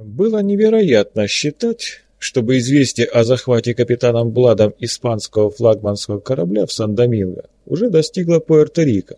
Было невероятно считать, чтобы известие о захвате капитаном Бладом испанского флагманского корабля в Сан-Доминго уже достигло Пуэрто-Рико.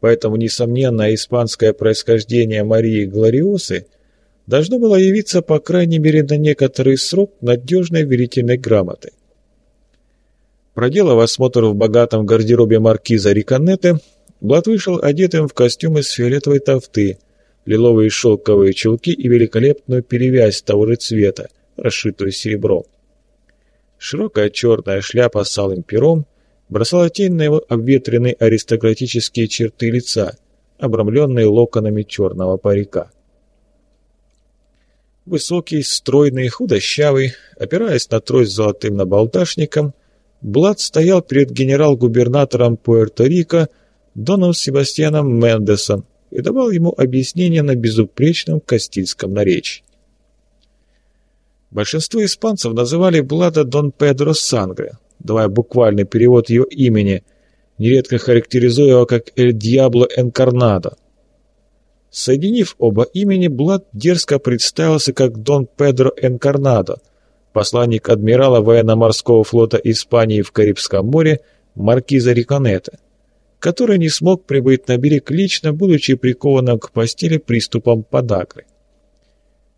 Поэтому несомненное испанское происхождение Марии Глориосы должно было явиться по крайней мере на некоторый срок надежной верительной грамотой. Проделав осмотр в богатом гардеробе маркиза Риконетте, Блад вышел одетым в костюм из фиолетовой тофты, лиловые шелковые чулки и великолепную перевязь того же цвета, расшитую серебром. Широкая черная шляпа с алым пером бросала тень на его обветренные аристократические черты лица, обрамленные локонами черного парика. Высокий, стройный, худощавый, опираясь на трость с золотым набалдашником, Блад стоял перед генерал-губернатором Пуэрто-Рико Доном Себастьяном Мендесом и давал ему объяснение на безупречном кастильском наречии. Большинство испанцев называли Блада Дон Педро Сангре, давая буквальный перевод ее имени, нередко характеризуя его как «Эль Диабло Энкарнадо». Соединив оба имени, Блад дерзко представился как Дон Педро Энкарнадо, посланник адмирала военно-морского флота Испании в Карибском море Маркиза Риконета, который не смог прибыть на берег лично, будучи прикованным к постели приступом подагры.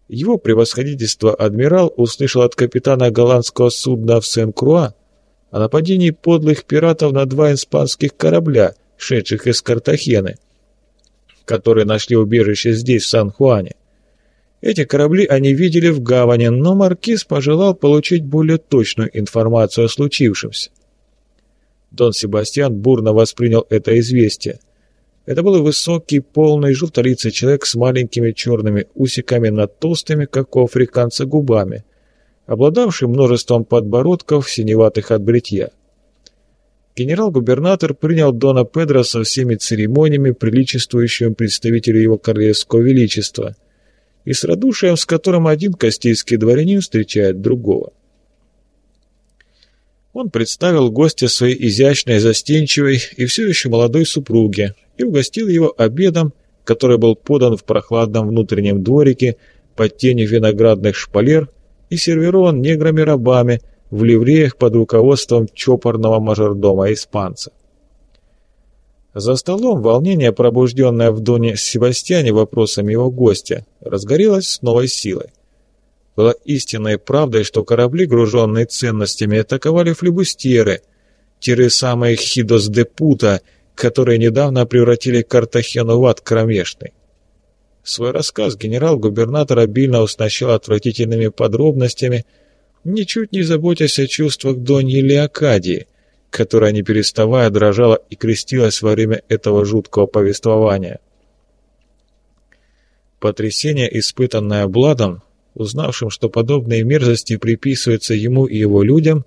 Его превосходительство адмирал услышал от капитана голландского судна в Сен-Круа о нападении подлых пиратов на два испанских корабля, шедших из Картахены, которые нашли убежище здесь, в Сан-Хуане. Эти корабли они видели в гавани, но маркиз пожелал получить более точную информацию о случившемся. Дон Себастьян бурно воспринял это известие. Это был высокий, полный, желтолицый человек с маленькими черными усиками над толстыми, как у африканца, губами, обладавший множеством подбородков, синеватых от бритья. Генерал-губернатор принял Дона Педро со всеми церемониями, приличествующими представителю его королевского величества, и с радушием, с которым один кастильский дворянин встречает другого. Он представил гостя своей изящной, застенчивой и все еще молодой супруге и угостил его обедом, который был подан в прохладном внутреннем дворике под тенью виноградных шпалер и сервирован неграми-рабами в ливреях под руководством чопорного мажордома-испанца. За столом волнение, пробужденное в Доне Себастьяне вопросами его гостя, разгорелось с новой силой. Было истинной правдой, что корабли, груженные ценностями, атаковали флебустьеры, те самые Хидос де Пута, которые недавно превратили Картахену в ад кромешный. Свой рассказ генерал-губернатор обильно уснащал отвратительными подробностями, ничуть не заботясь о чувствах Доньи Леокадии, которая не переставая дрожала и крестилась во время этого жуткого повествования. Потрясение, испытанное Бладом, узнавшим, что подобные мерзости приписываются ему и его людям,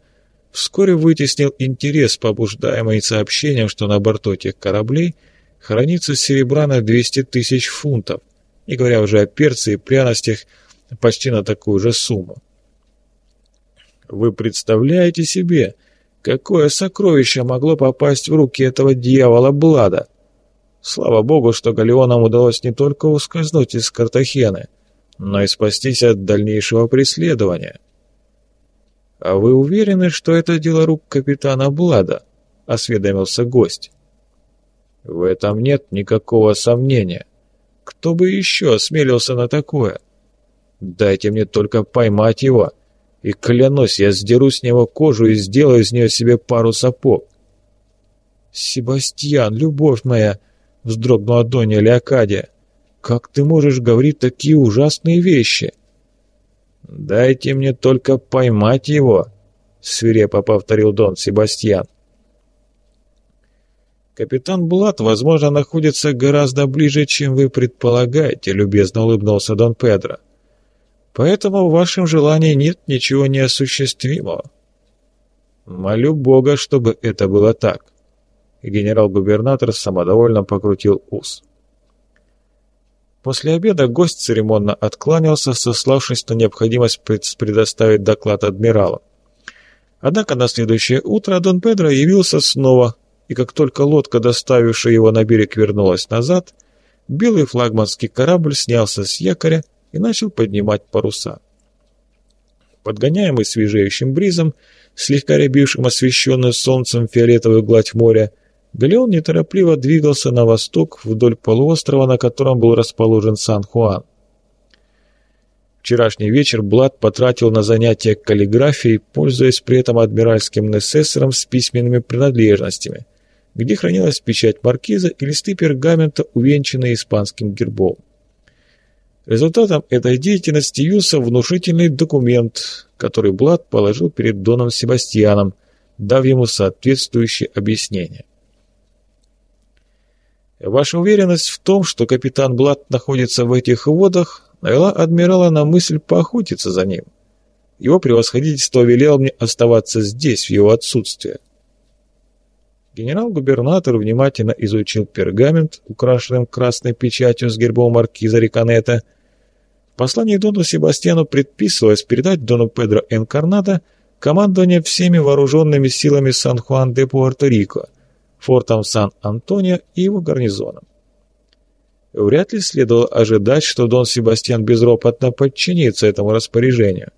вскоре вытеснил интерес, побуждаемый сообщением, что на борту этих кораблей хранится серебра на 200 тысяч фунтов, не говоря уже о перце и пряностях почти на такую же сумму. Вы представляете себе, какое сокровище могло попасть в руки этого дьявола Блада? Слава богу, что Галеонам удалось не только ускользнуть из Картахены, но и спастись от дальнейшего преследования. «А вы уверены, что это дело рук капитана Блада?» — осведомился гость. «В этом нет никакого сомнения. Кто бы еще осмелился на такое? Дайте мне только поймать его, и клянусь, я сдеру с него кожу и сделаю из нее себе пару сапог». «Себастьян, любовь моя!» — вздрогнула Донья Леокадия. Как ты можешь говорить такие ужасные вещи? Дайте мне только поймать его, свирепо повторил Дон Себастьян. Капитан Блат, возможно, находится гораздо ближе, чем вы предполагаете, любезно улыбнулся Дон Педро. Поэтому в вашем желании нет ничего неосуществимого. Молю Бога, чтобы это было так. генерал-губернатор самодовольно покрутил ус. После обеда гость церемонно откланялся, сославшись на необходимость предоставить доклад адмиралу. Однако на следующее утро Дон Педро явился снова, и как только лодка, доставившая его на берег, вернулась назад, белый флагманский корабль снялся с якоря и начал поднимать паруса. Подгоняемый свежеющим бризом, слегка рябившим освещенную солнцем фиолетовую гладь моря, Галеон неторопливо двигался на восток вдоль полуострова, на котором был расположен Сан-Хуан. Вчерашний вечер Блад потратил на занятия каллиграфией, пользуясь при этом адмиральским несессором с письменными принадлежностями, где хранилась печать маркиза и листы пергамента, увенчанные испанским гербом. Результатом этой деятельности явился внушительный документ, который Блад положил перед Доном Себастьяном, дав ему соответствующее объяснение. Ваша уверенность в том, что капитан Блад находится в этих водах, навела адмирала на мысль поохотиться за ним. Его превосходительство велел мне оставаться здесь в его отсутствие. Генерал-губернатор внимательно изучил пергамент, украшенным красной печатью с гербом маркиза Риконета. В послании Дону Себастьяну предписывалось передать Дону Педро Энкарнадо командование всеми вооруженными силами Сан-Хуан-де-Пуэрто-Рико, фортом Сан-Антонио и его гарнизоном. Вряд ли следовало ожидать, что Дон Себастьян безропотно подчинится этому распоряжению.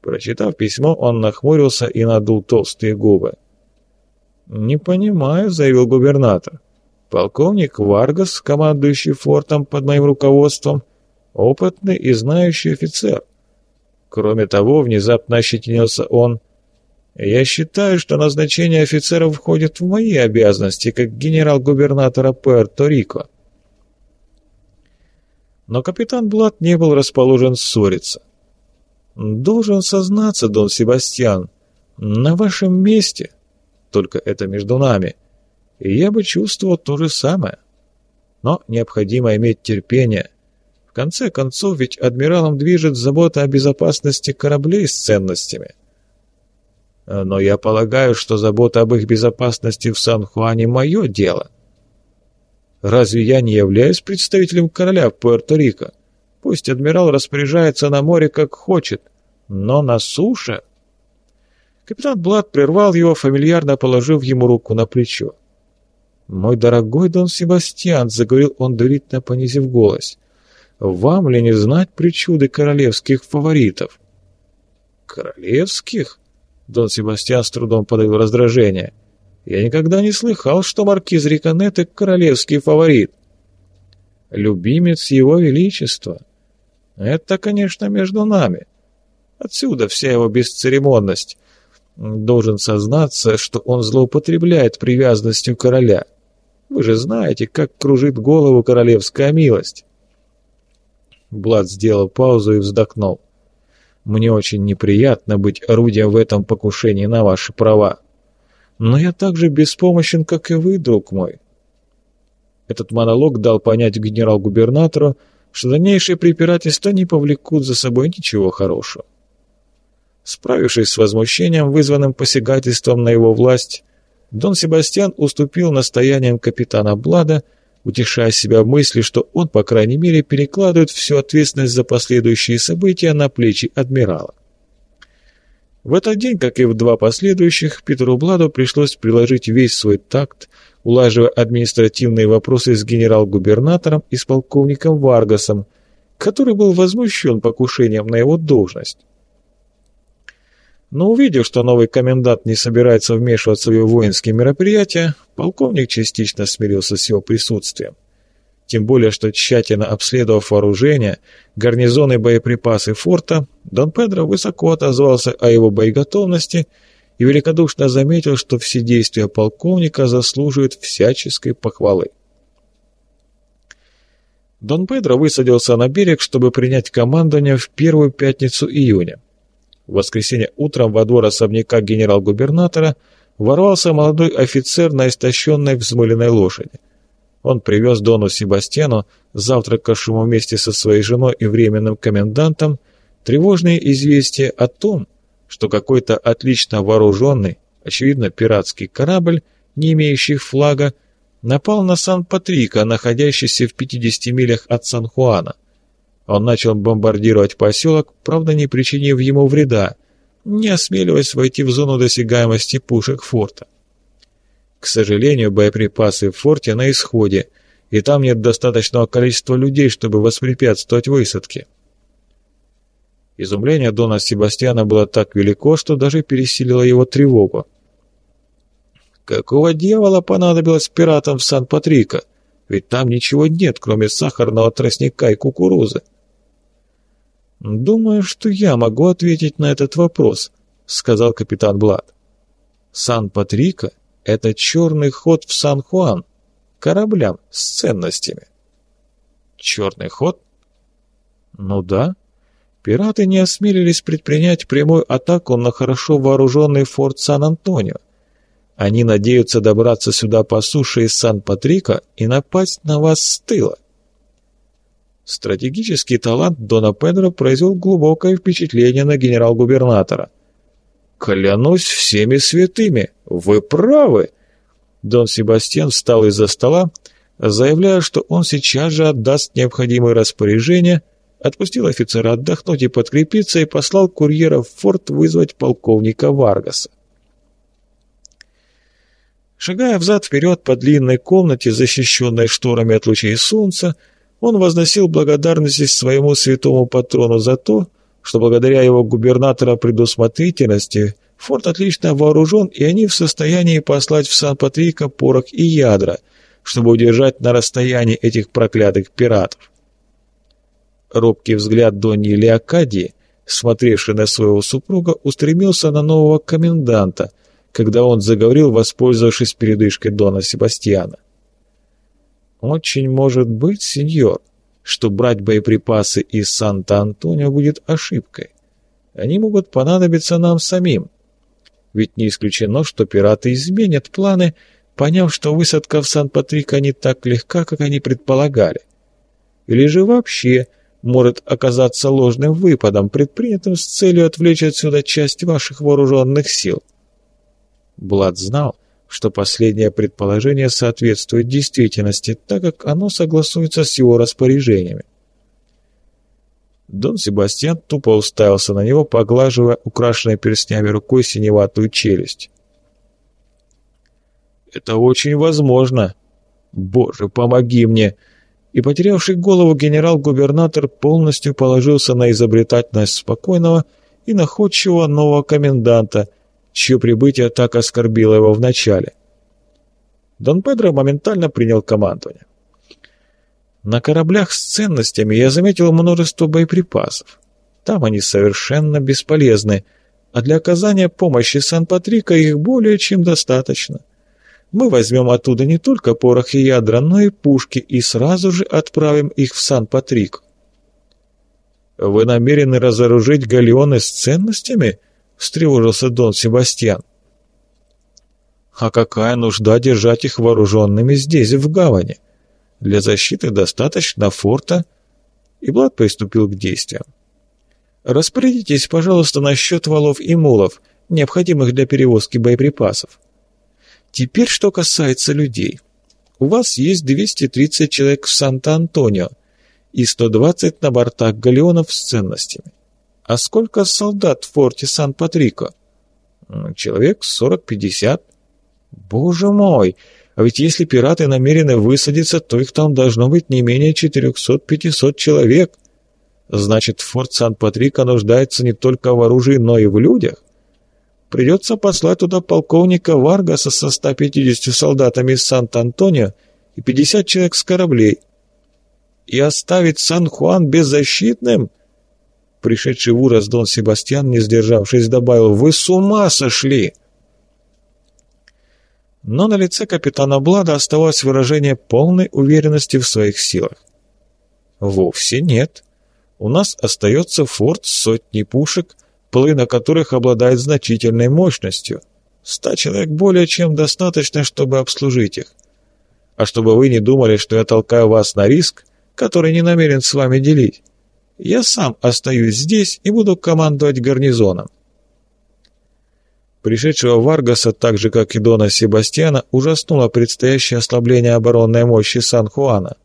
Прочитав письмо, он нахмурился и надул толстые губы. «Не понимаю», — заявил губернатор. «Полковник Варгас, командующий фортом под моим руководством, опытный и знающий офицер. Кроме того, внезапно ощетинился он, я считаю, что назначение офицеров входит в мои обязанности как генерал-губернатора Пуэрто-Рико. Но капитан Блад не был расположен ссориться. «Должен сознаться, Дон Себастьян, на вашем месте, только это между нами, я бы чувствовал то же самое. Но необходимо иметь терпение. В конце концов, ведь адмиралом движет забота о безопасности кораблей с ценностями». Но я полагаю, что забота об их безопасности в Сан-Хуане – мое дело. Разве я не являюсь представителем короля Пуэрто-Рико? Пусть адмирал распоряжается на море как хочет, но на суше... Капитан Блад прервал его, фамильярно положив ему руку на плечо. «Мой дорогой Дон Себастьян», — заговорил он, доверительно понизив голос, — «вам ли не знать причуды королевских фаворитов?» «Королевских?» Дон Себастьян с трудом подавил раздражение. «Я никогда не слыхал, что маркиз Риконетте — королевский фаворит». «Любимец его величества». «Это, конечно, между нами. Отсюда вся его бесцеремонность. Должен сознаться, что он злоупотребляет привязанностью короля. Вы же знаете, как кружит голову королевская милость». Блад сделал паузу и вздохнул. Мне очень неприятно быть орудием в этом покушении на ваши права. Но я так же беспомощен, как и вы, друг мой». Этот монолог дал понять генерал-губернатору, что дальнейшие препирательства не повлекут за собой ничего хорошего. Справившись с возмущением, вызванным посягательством на его власть, Дон Себастьян уступил настояниям капитана Блада утешая себя в мысли, что он, по крайней мере, перекладывает всю ответственность за последующие события на плечи адмирала. В этот день, как и в два последующих, Питеру Бладу пришлось приложить весь свой такт, улаживая административные вопросы с генерал-губернатором и с полковником Варгасом, который был возмущен покушением на его должность. Но увидев, что новый комендант не собирается вмешиваться в его воинские мероприятия, полковник частично смирился с его присутствием. Тем более, что тщательно обследовав вооружение, гарнизоны и боеприпасы форта, Дон Педро высоко отозвался о его боеготовности и великодушно заметил, что все действия полковника заслуживают всяческой похвалы. Дон Педро высадился на берег, чтобы принять командование в первую пятницу июня. В воскресенье утром во двор особняка генерал-губернатора ворвался молодой офицер на истощенной взмыленной лошади. Он привез Дону Себастьяну, завтракавшему вместе со своей женой и временным комендантом, тревожные известия о том, что какой-то отлично вооруженный, очевидно пиратский корабль, не имеющий флага, напал на Сан-Патрика, находящийся в 50 милях от Сан-Хуана. Он начал бомбардировать поселок, правда не причинив ему вреда, не осмеливаясь войти в зону досягаемости пушек форта. К сожалению, боеприпасы в форте на исходе, и там нет достаточного количества людей, чтобы воспрепятствовать высадке. Изумление Дона Себастьяна было так велико, что даже пересилило его тревогу. Какого дьявола понадобилось пиратам в Сан-Патрико? Ведь там ничего нет, кроме сахарного тростника и кукурузы. «Думаю, что я могу ответить на этот вопрос», — сказал капитан Блад. «Сан-Патрико — это черный ход в Сан-Хуан, кораблям с ценностями». «Черный ход?» «Ну да. Пираты не осмелились предпринять прямую атаку на хорошо вооруженный форт Сан-Антонио. Они надеются добраться сюда по суше из Сан-Патрика и напасть на вас с тыла. Стратегический талант Дона Педро произвел глубокое впечатление на генерал-губернатора. «Клянусь всеми святыми! Вы правы!» Дон Себастьян встал из-за стола, заявляя, что он сейчас же отдаст необходимые распоряжения, отпустил офицера отдохнуть и подкрепиться и послал курьера в форт вызвать полковника Варгаса. Шагая взад-вперед по длинной комнате, защищенной шторами от лучей солнца, он возносил благодарность своему святому патрону за то, что благодаря его губернатора предусмотрительности форт отлично вооружен, и они в состоянии послать в Сан-Патрико порох и ядра, чтобы удержать на расстоянии этих проклятых пиратов. Робкий взгляд Донни Леокадии, смотревший на своего супруга, устремился на нового коменданта, когда он заговорил, воспользовавшись передышкой Дона Себастьяна. «Очень может быть, сеньор, что брать боеприпасы из Санта-Антонио будет ошибкой. Они могут понадобиться нам самим. Ведь не исключено, что пираты изменят планы, поняв, что высадка в Сан-Патрика не так легка, как они предполагали. Или же вообще может оказаться ложным выпадом, предпринятым с целью отвлечь отсюда часть ваших вооруженных сил. Блад знал, что последнее предположение соответствует действительности, так как оно согласуется с его распоряжениями. Дон Себастьян тупо уставился на него, поглаживая украшенной перстнями рукой синеватую челюсть. «Это очень возможно. Боже, помоги мне!» И потерявший голову генерал-губернатор полностью положился на изобретательность спокойного и находчивого нового коменданта, чье прибытие так оскорбило его вначале. Дон Педро моментально принял командование. На кораблях с ценностями я заметил множество боеприпасов. Там они совершенно бесполезны, а для оказания помощи Сан-Патрика их более чем достаточно. Мы возьмем оттуда не только порох и ядра, но и пушки и сразу же отправим их в Сан-Патрик. Вы намерены разоружить галеоны с ценностями? — встревожился Дон Себастьян. «А какая нужда держать их вооруженными здесь, в гавани? Для защиты достаточно форта». И Блад приступил к действиям. «Распорядитесь, пожалуйста, насчет валов и мулов, необходимых для перевозки боеприпасов. Теперь, что касается людей. У вас есть 230 человек в Санта-Антонио и 120 на бортах галеонов с ценностями. «А сколько солдат в форте Сан-Патрико?» «Человек сорок-пятьдесят». «Боже мой! А ведь если пираты намерены высадиться, то их там должно быть не менее четырехсот-пятисот человек. Значит, форт Сан-Патрико нуждается не только в оружии, но и в людях. Придется послать туда полковника Варгаса со 150 солдатами из Сант-Антонио и 50 человек с кораблей. И оставить Сан-Хуан беззащитным — Пришедший в ужас Дон Себастьян, не сдержавшись, добавил «Вы с ума сошли!» Но на лице капитана Блада оставалось выражение полной уверенности в своих силах. «Вовсе нет. У нас остается форт с сотней пушек, половина которых обладает значительной мощностью. Ста человек более чем достаточно, чтобы обслужить их. А чтобы вы не думали, что я толкаю вас на риск, который не намерен с вами делить, я сам остаюсь здесь и буду командовать гарнизоном. Пришедшего Варгаса, так же как и Дона Себастьяна, ужаснуло предстоящее ослабление оборонной мощи Сан-Хуана.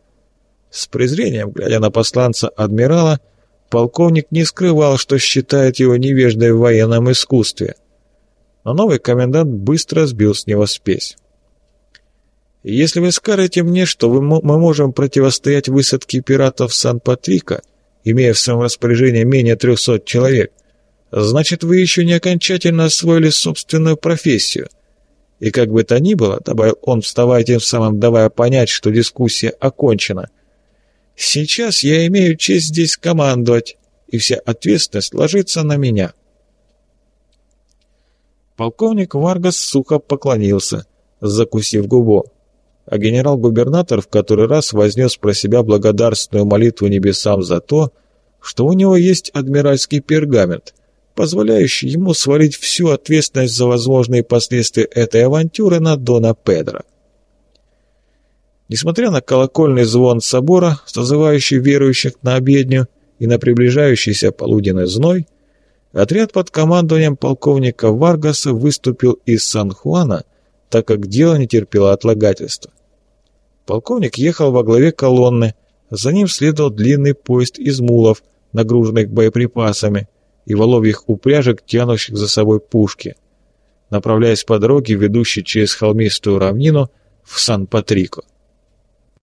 С презрением, глядя на посланца адмирала, полковник не скрывал, что считает его невеждой в военном искусстве. Но новый комендант быстро сбил с него спесь. «Если вы скажете мне, что мы можем противостоять высадке пиратов Сан-Патрика, имея в своем распоряжении менее трехсот человек, значит, вы еще не окончательно освоили собственную профессию. И как бы то ни было, добавил он, вставая тем самым давая понять, что дискуссия окончена, сейчас я имею честь здесь командовать, и вся ответственность ложится на меня. Полковник Варгас сухо поклонился, закусив губу, а генерал-губернатор в который раз вознес про себя благодарственную молитву небесам за то, что у него есть адмиральский пергамент, позволяющий ему свалить всю ответственность за возможные последствия этой авантюры на Дона Педро. Несмотря на колокольный звон собора, созывающий верующих на обедню, и на приближающийся полуденный зной, отряд под командованием полковника Варгаса выступил из Сан-Хуана, так как дело не терпело отлагательства. Полковник ехал во главе колонны, за ним следовал длинный поезд из мулов, нагруженных боеприпасами, и воловьих упряжек, тянущих за собой пушки, направляясь по дороге, ведущей через холмистую равнину в Сан-Патрико.